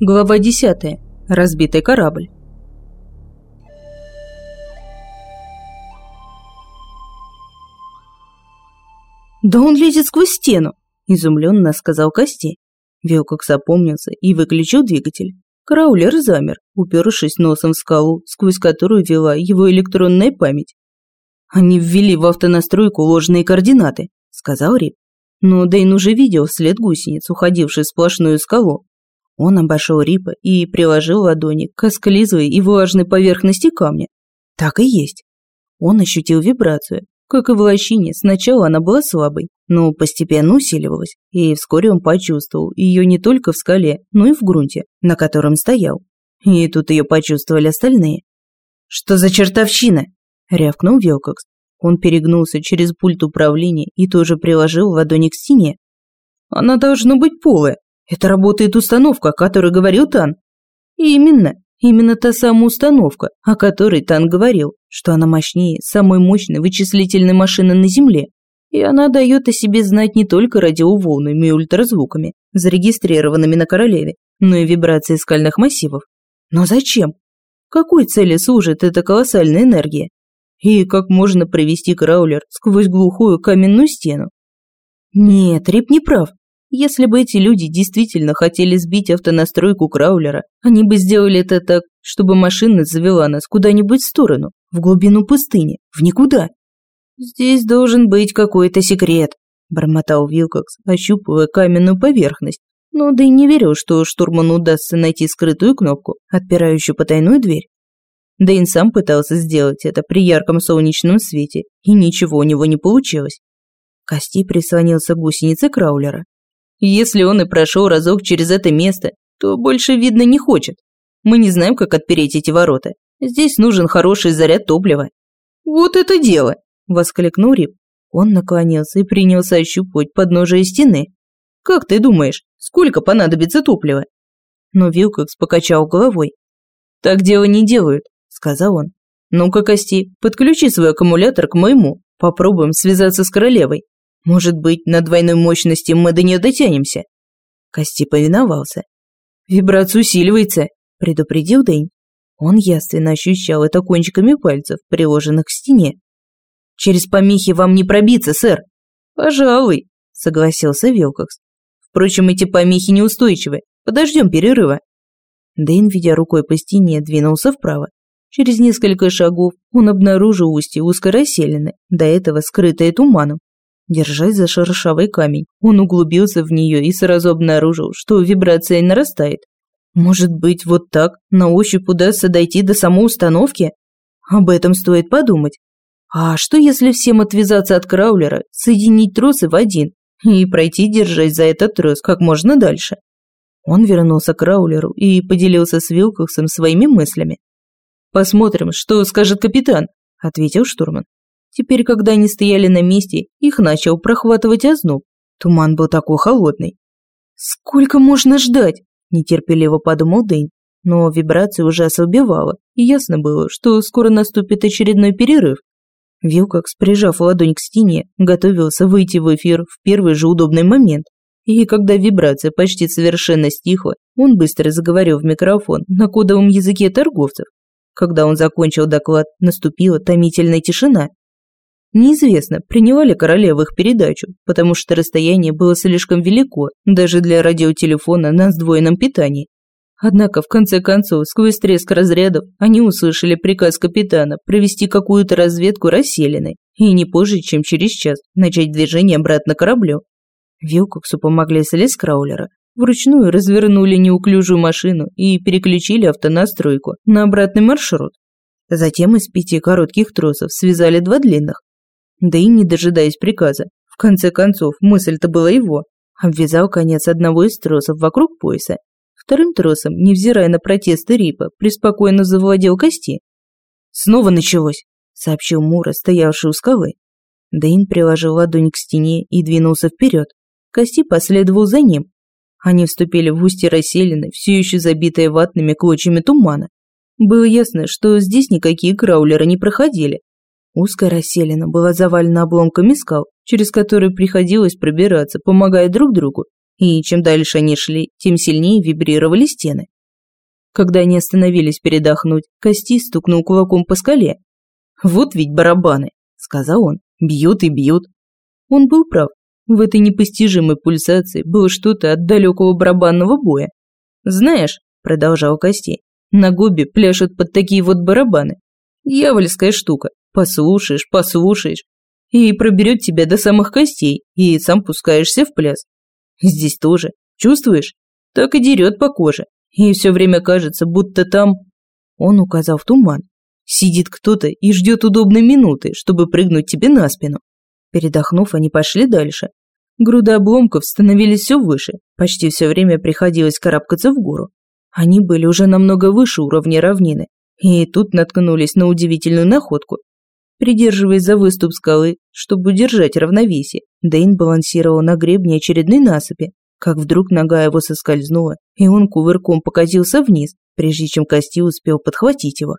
Глава 10. Разбитый корабль. «Да он лезет сквозь стену!» – изумленно сказал Кости. Вилкокс опомнился и выключил двигатель. Краулер замер, упершись носом в скалу, сквозь которую вела его электронная память. «Они ввели в автонастройку ложные координаты», – сказал Рип. Но Дейн уже видел след гусениц, уходивший в сплошную скалу. Он обошел Рипа и приложил ладони к осклизлой и влажной поверхности камня. Так и есть. Он ощутил вибрацию. Как и в лощине, сначала она была слабой, но постепенно усиливалась, и вскоре он почувствовал ее не только в скале, но и в грунте, на котором стоял. И тут ее почувствовали остальные. «Что за чертовщина?» – рявкнул Вилкокс. Он перегнулся через пульт управления и тоже приложил ладони к стене. «Она должна быть полая. Это работает установка, о которой говорил Тан». «Именно. Именно та самая установка, о которой Тан говорил, что она мощнее самой мощной вычислительной машины на Земле. И она дает о себе знать не только радиоволнами и ультразвуками, зарегистрированными на Королеве, но и вибрации скальных массивов. Но зачем? Какой цели служит эта колоссальная энергия? И как можно провести краулер сквозь глухую каменную стену? Нет, Рип не прав. Если бы эти люди действительно хотели сбить автонастройку краулера, они бы сделали это так, чтобы машина завела нас куда-нибудь в сторону, в глубину пустыни, в никуда. Здесь должен быть какой-то секрет, бормотал Вилкокс, ощупывая каменную поверхность. Но да и не верил, что штурману удастся найти скрытую кнопку, отпирающую потайную дверь. Дэйн сам пытался сделать это при ярком солнечном свете, и ничего у него не получилось. Кости прислонился к гусенице краулера. Если он и прошел разок через это место, то больше, видно, не хочет. Мы не знаем, как отпереть эти ворота. Здесь нужен хороший заряд топлива. «Вот это дело!» – воскликнул Рип. Он наклонился и принялся ощупывать подножие стены. «Как ты думаешь, сколько понадобится топлива?» Но Вилкокс покачал головой. «Так дело не делают сказал он. «Ну-ка, Кости, подключи свой аккумулятор к моему. Попробуем связаться с королевой. Может быть, на двойной мощности мы до нее дотянемся?» Кости повиновался. «Вибрация усиливается», – предупредил Дэнь. Он ясно ощущал это кончиками пальцев, приложенных к стене. «Через помехи вам не пробиться, сэр». «Пожалуй», – согласился Вилкокс. «Впрочем, эти помехи неустойчивы. Подождем перерыва». Дэйн, ведя рукой по стене, двинулся вправо. Через несколько шагов он обнаружил устье узкой расселины, до этого скрытое туманом. Держась за шершавый камень, он углубился в нее и сразу обнаружил, что вибрация нарастает. Может быть, вот так, на ощупь удастся дойти до самой установки? Об этом стоит подумать. А что если всем отвязаться от краулера, соединить тросы в один и пройти, держась за этот трос как можно дальше? Он вернулся к краулеру и поделился с Вилкоксом своими мыслями. «Посмотрим, что скажет капитан», – ответил штурман. Теперь, когда они стояли на месте, их начал прохватывать озноб. Туман был такой холодный. «Сколько можно ждать?» – нетерпеливо подумал Дэнь. Но вибрация уже ослабевала, и ясно было, что скоро наступит очередной перерыв. Вилкокс, прижав ладонь к стене, готовился выйти в эфир в первый же удобный момент. И когда вибрация почти совершенно стихла, он быстро заговорил в микрофон на кодовом языке торговцев. Когда он закончил доклад, наступила томительная тишина. Неизвестно, приняла ли королева их передачу, потому что расстояние было слишком велико, даже для радиотелефона на сдвоенном питании. Однако, в конце концов, сквозь треск разрядов, они услышали приказ капитана провести какую-то разведку расселенной и не позже, чем через час, начать движение обратно к кораблю. Вилкоксу помогли слез краулера, Вручную развернули неуклюжую машину и переключили автонастройку на обратный маршрут. Затем из пяти коротких тросов связали два длинных. Да и не дожидаясь приказа, в конце концов, мысль-то была его. Обвязал конец одного из тросов вокруг пояса. Вторым тросом, невзирая на протесты Рипа, преспокойно завладел кости. «Снова началось», — сообщил Мура, стоявший у скалы. Дэйн приложил ладонь к стене и двинулся вперед. Кости последовал за ним, они вступили в устье расселены, все еще забитые ватными клочьями тумана. Было ясно, что здесь никакие краулеры не проходили. Узкая расселена была завалена обломками скал, через которые приходилось пробираться, помогая друг другу. и чем дальше они шли, тем сильнее вибрировали стены. Когда они остановились передохнуть, Кости стукнул кулаком по скале. «Вот ведь барабаны», — сказал он, — «бьют и бьют». Он был прав. В этой непостижимой пульсации было что-то от далекого барабанного боя. «Знаешь», — продолжал Кости, — «на губе пляшут под такие вот барабаны. Дьявольская штука. Послушаешь, послушаешь, и проберет тебя до самых костей, и сам пускаешься в пляс. Здесь тоже. Чувствуешь? Так и дерет по коже. И все время кажется, будто там... Он указал в туман. Сидит кто-то и ждет удобной минуты, чтобы прыгнуть тебе на спину. Передохнув, они пошли дальше. Груды обломков становились все выше, почти все время приходилось карабкаться в гору. Они были уже намного выше уровня равнины, и тут наткнулись на удивительную находку. Придерживаясь за выступ скалы, чтобы удержать равновесие, Дэйн балансировал на гребне очередной насыпи, как вдруг нога его соскользнула, и он кувырком покатился вниз, прежде чем Кости успел подхватить его.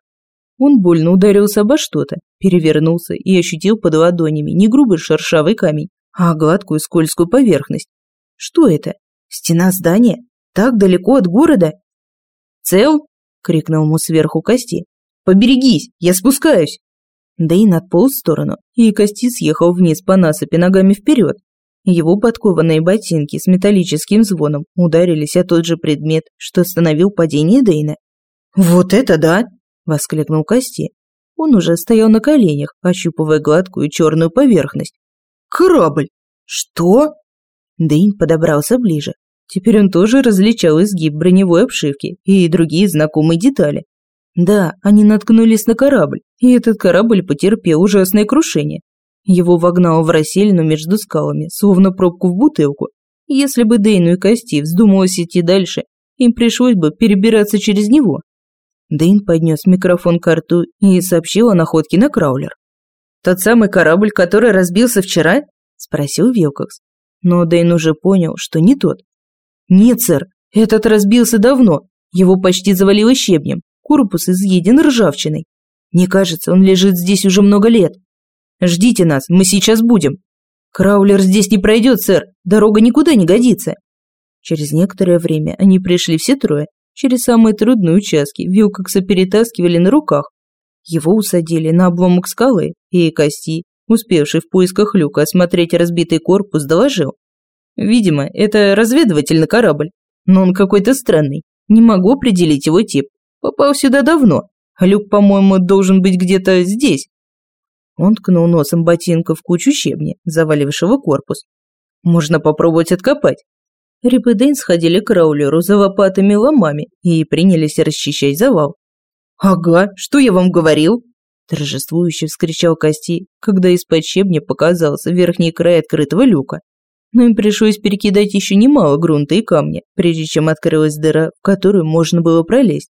Он больно ударился обо что-то, перевернулся и ощутил под ладонями не грубый шершавый камень, а гладкую скользкую поверхность. Что это? Стена здания? Так далеко от города? «Цел?» — крикнул ему сверху Кости. «Поберегись, я спускаюсь!» Дэйн отполз в сторону, и Кости съехал вниз по насыпи ногами вперед. Его подкованные ботинки с металлическим звоном ударились о тот же предмет, что остановил падение Дэйна. «Вот это да!» – воскликнул Кости. Он уже стоял на коленях, ощупывая гладкую черную поверхность. «Корабль! Что?» Дэйн подобрался ближе. Теперь он тоже различал изгиб броневой обшивки и другие знакомые детали. Да, они наткнулись на корабль, и этот корабль потерпел ужасное крушение. Его вогнало в расселину между скалами, словно пробку в бутылку. Если бы Дейну и Кости вздумалось идти дальше, им пришлось бы перебираться через него. Дейн поднес микрофон к рту и сообщил о находке на краулер. «Тот самый корабль, который разбился вчера?» – спросил Вилкокс. Но Дейн уже понял, что не тот. «Нет, сэр, этот разбился давно, его почти завалило щебнем корпус изъеден ржавчиной. Мне кажется, он лежит здесь уже много лет. Ждите нас, мы сейчас будем. Краулер здесь не пройдет, сэр, дорога никуда не годится. Через некоторое время они пришли все трое. Через самые трудные участки Вилкокса перетаскивали на руках. Его усадили на обломок скалы, и Кости, успевший в поисках люка осмотреть разбитый корпус, доложил. Видимо, это разведывательный корабль, но он какой-то странный. Не могу определить его тип. Попал сюда давно. Люк, по-моему, должен быть где-то здесь. Он ткнул носом ботинка в кучу щебня, завалившего корпус. Можно попробовать откопать. Рип и Дэйн сходили к Раулеру за лопатами ломами и принялись расчищать завал. «Ага, что я вам говорил?» Торжествующе вскричал Кости, когда из-под щебня показался верхний край открытого люка. Но им пришлось перекидать еще немало грунта и камня, прежде чем открылась дыра, в которую можно было пролезть.